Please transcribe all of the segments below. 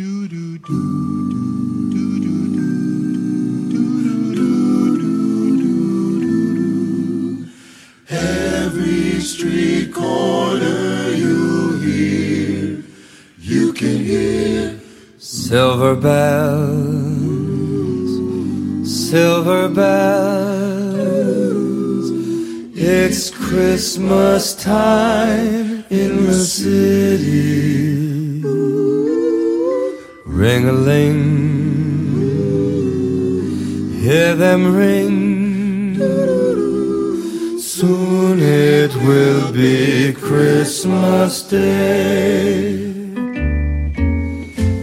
Every street corner you hear, you can hear silver bells, silver bells. It's Christmas time in the city. Ring a ling, hear them ring. Soon it will be Christmas Day.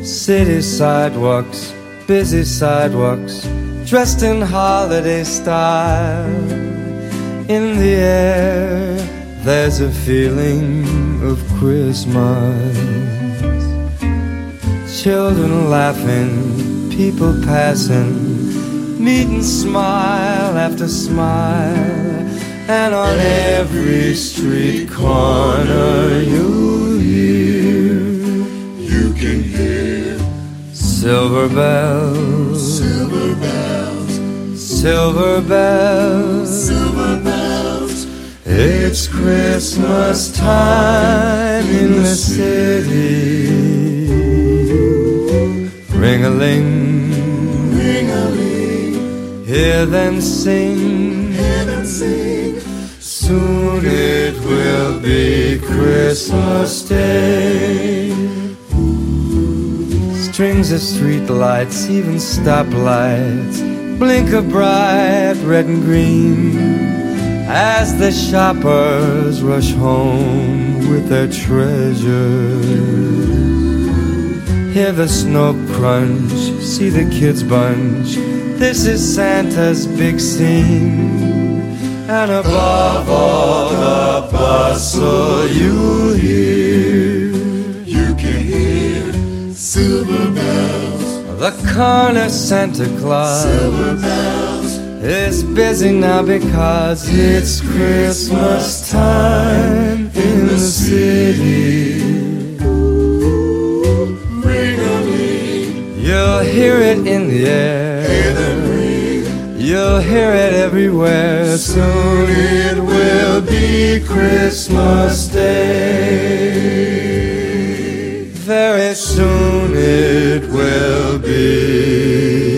City sidewalks, busy sidewalks, dressed in holiday style. In the air, there's a feeling of Christmas. Children laughing, people passing, meet and smile after smile. And on every street corner you hear, You can hear silver bells, silver bells, silver bells. silver bells. It's Christmas time in the city. Ring a ling, Ring a ling, hear them sing. hear them sing. Soon it will be Christmas Day. Strings of street lights, even stoplights, blink a bright red and green as the shoppers rush home with their treasures. Hear the snow crunch, see the kids bunch. This is Santa's big scene. And above all the bustle you hear You can hear silver bells, The corner Santa Claus silver bells. is busy now because it's Christmas time in the city. Hear it in the hear air. them ring. You'll hear it everywhere. Soon it will be Christmas Day. Very soon it will be